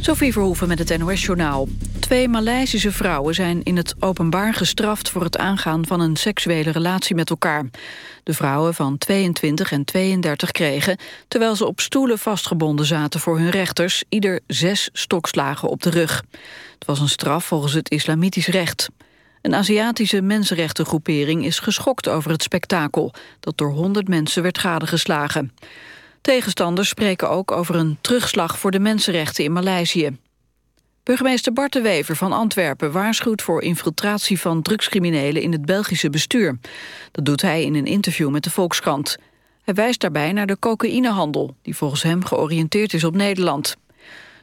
Sophie Verhoeven met het NOS-journaal. Twee Maleisische vrouwen zijn in het openbaar gestraft... voor het aangaan van een seksuele relatie met elkaar. De vrouwen van 22 en 32 kregen... terwijl ze op stoelen vastgebonden zaten voor hun rechters... ieder zes stokslagen op de rug. Het was een straf volgens het islamitisch recht. Een Aziatische mensenrechtengroepering is geschokt over het spektakel... dat door 100 mensen werd gadegeslagen. Tegenstanders spreken ook over een terugslag voor de mensenrechten in Maleisië. Burgemeester Bart de Wever van Antwerpen waarschuwt voor infiltratie van drugscriminelen in het Belgische bestuur. Dat doet hij in een interview met de Volkskrant. Hij wijst daarbij naar de cocaïnehandel, die volgens hem georiënteerd is op Nederland.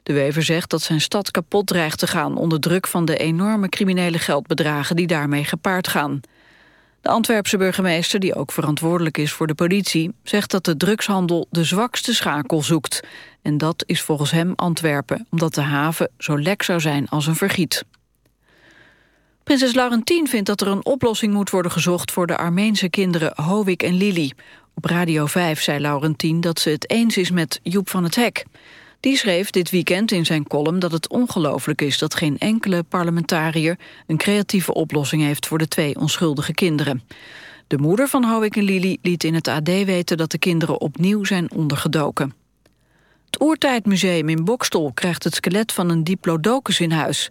De Wever zegt dat zijn stad kapot dreigt te gaan onder druk van de enorme criminele geldbedragen die daarmee gepaard gaan. De Antwerpse burgemeester, die ook verantwoordelijk is voor de politie... zegt dat de drugshandel de zwakste schakel zoekt. En dat is volgens hem Antwerpen, omdat de haven zo lek zou zijn als een vergiet. Prinses Laurentien vindt dat er een oplossing moet worden gezocht... voor de Armeense kinderen Hovik en Lili. Op Radio 5 zei Laurentien dat ze het eens is met Joep van het Hek. Die schreef dit weekend in zijn column dat het ongelooflijk is... dat geen enkele parlementariër een creatieve oplossing heeft... voor de twee onschuldige kinderen. De moeder van Howick en Lili liet in het AD weten... dat de kinderen opnieuw zijn ondergedoken. Het Oertijdmuseum in Bokstol krijgt het skelet van een diplodocus in huis...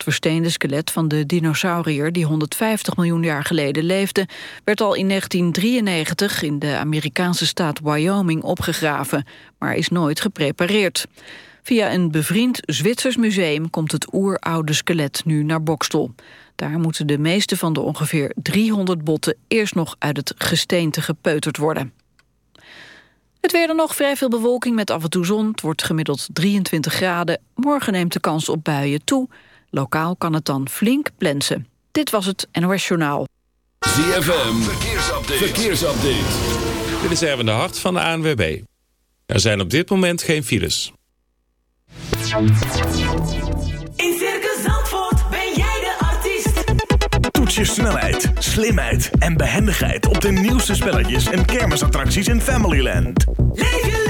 Het versteende skelet van de dinosaurier die 150 miljoen jaar geleden leefde... werd al in 1993 in de Amerikaanse staat Wyoming opgegraven... maar is nooit geprepareerd. Via een bevriend Zwitsers museum komt het oeroude skelet nu naar Bokstel. Daar moeten de meeste van de ongeveer 300 botten eerst nog uit het gesteente gepeuterd worden. Het weer dan nog vrij veel bewolking met af en toe zon. Het wordt gemiddeld 23 graden. Morgen neemt de kans op buien toe. Lokaal kan het dan flink plensen. Dit was het NOS Journaal. ZFM, verkeersupdate. verkeersupdate. Dit is even de hart van de ANWB. Er zijn op dit moment geen files. In Circus Zandvoort ben jij de artiest. Toets je snelheid, slimheid en behendigheid... op de nieuwste spelletjes en kermisattracties in Familyland. Leef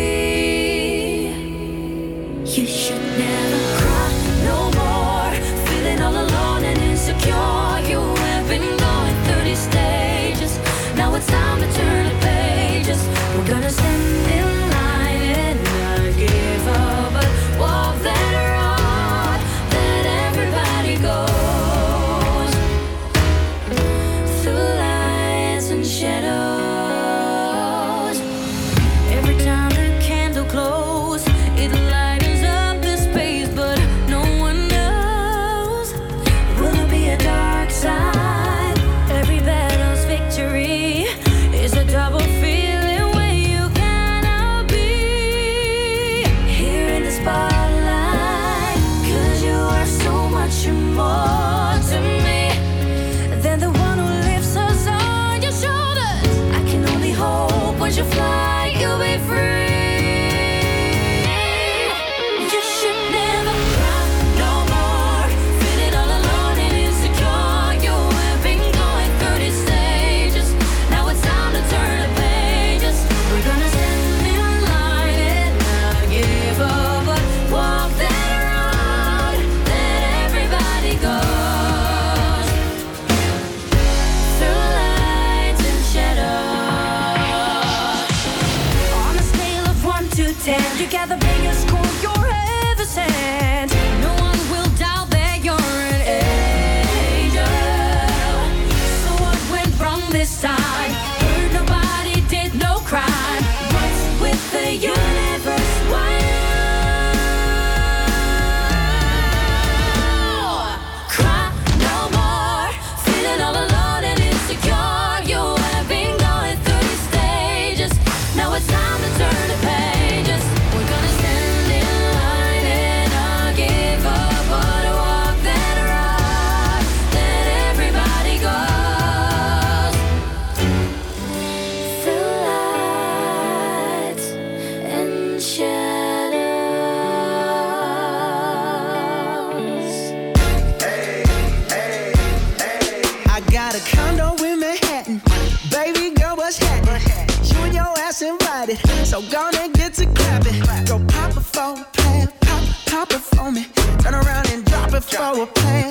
Baby girl, what's happening? You and your ass invited. So gonna get to clapping. Go pop it for a plan. Pop, pop it for me. Turn around and drop it for a plan.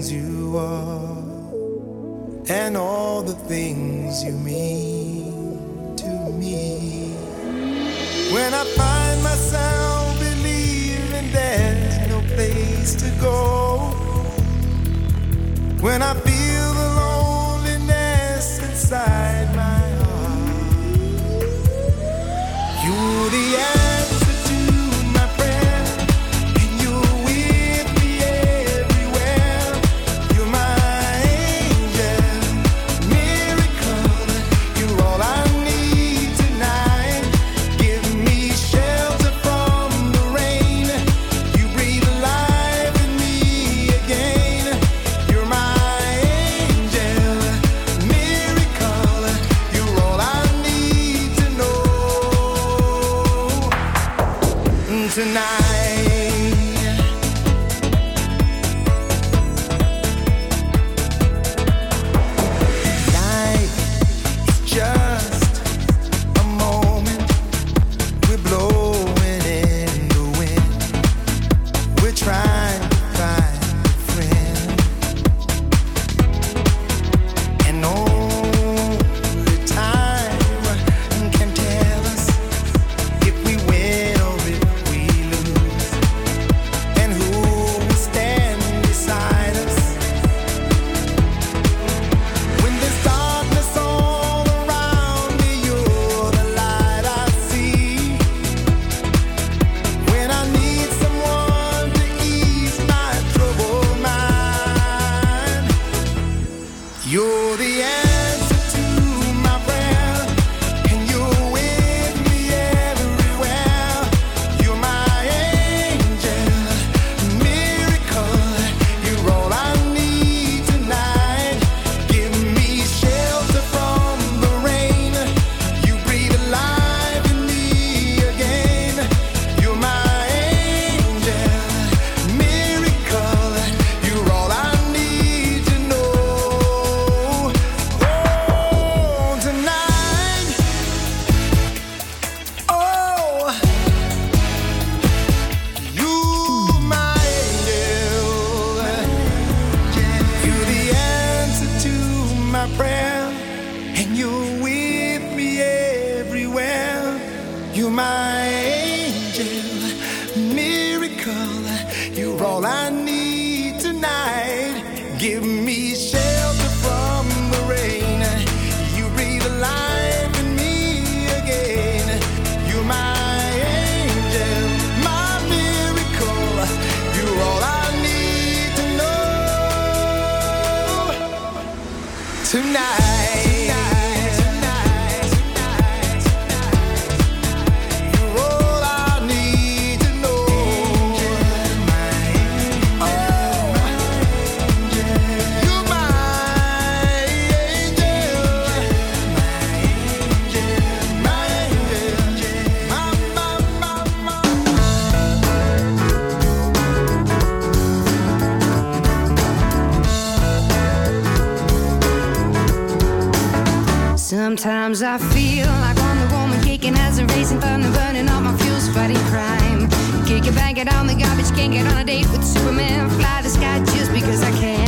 things you are and all the things you mean to me. When I find myself believing there's no place to go, when I feel the date with Superman, fly the sky just because I can.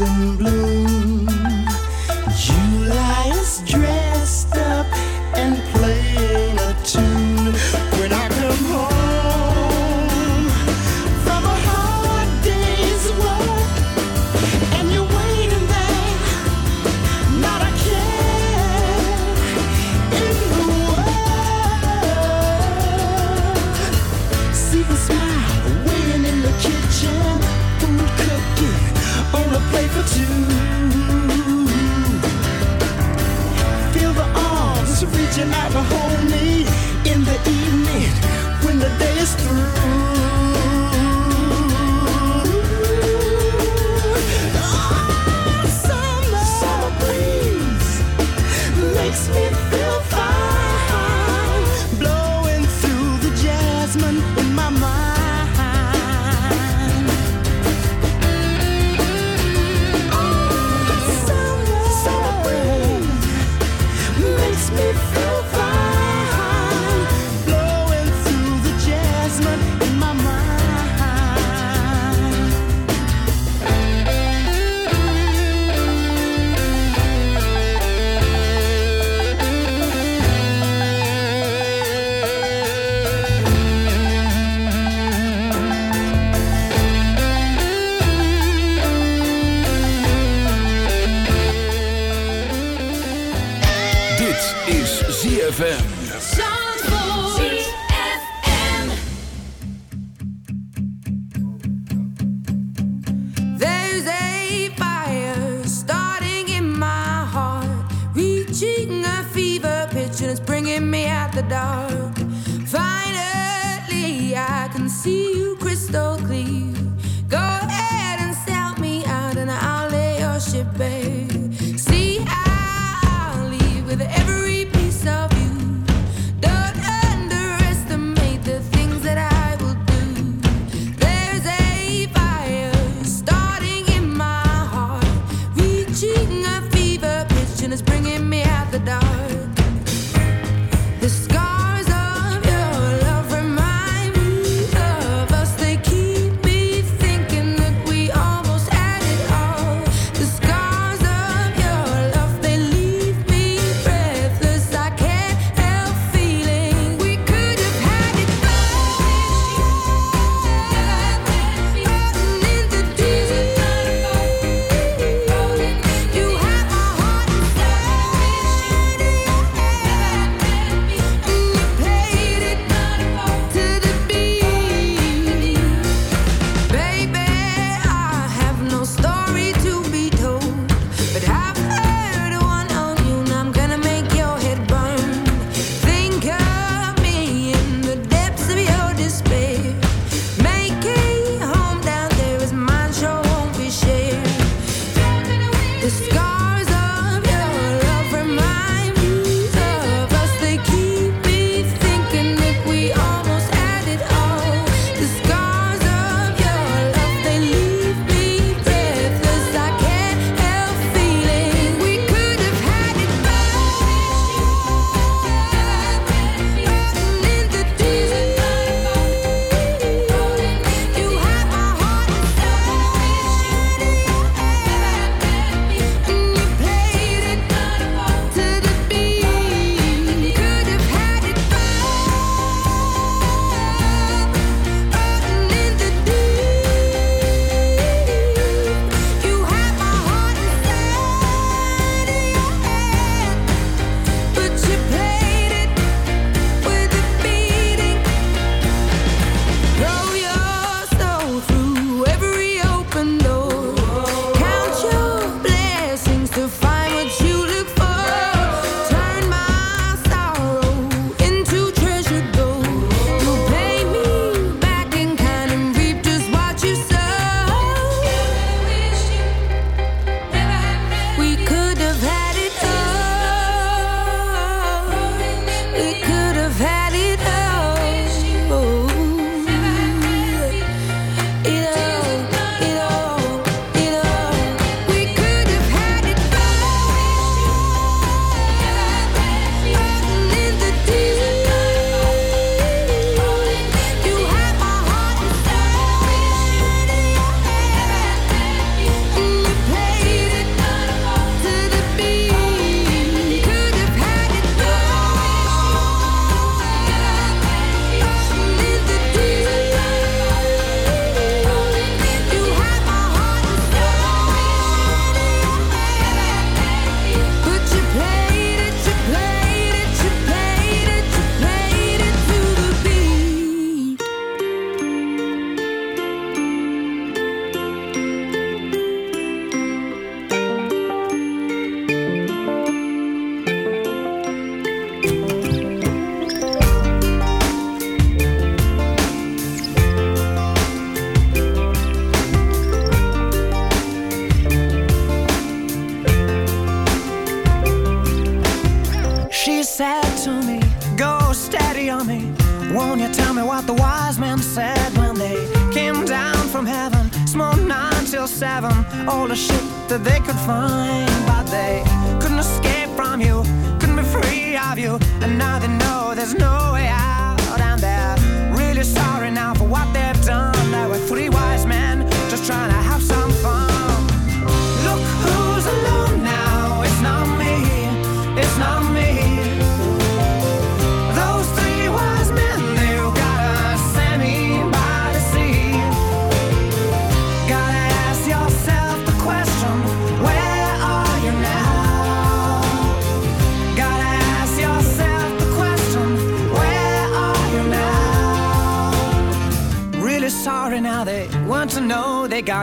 in blue.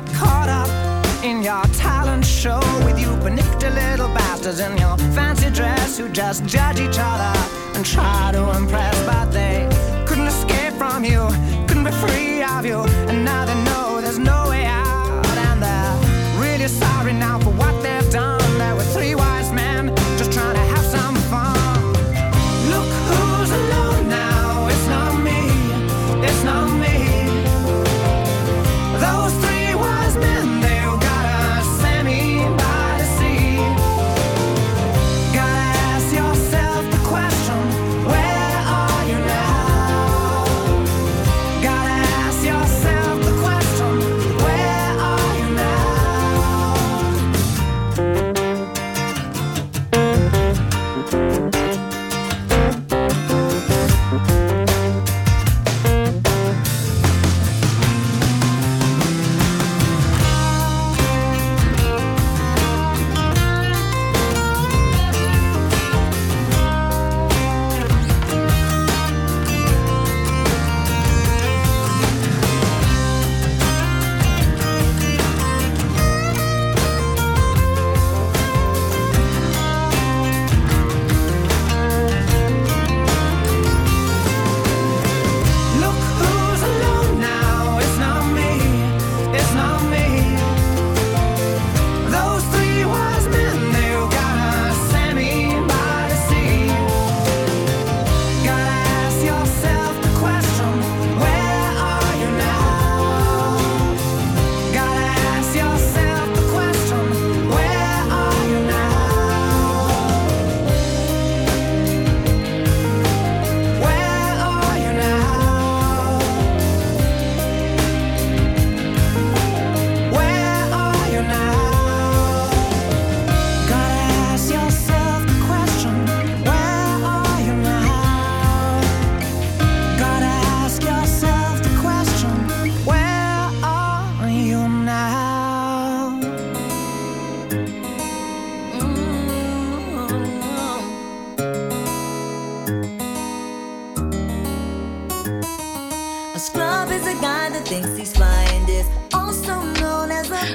got caught up in your talent show with you panicked little bastards in your fancy dress who just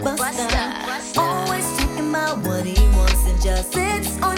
Buster. Buster. Always talking about what he wants and just sits on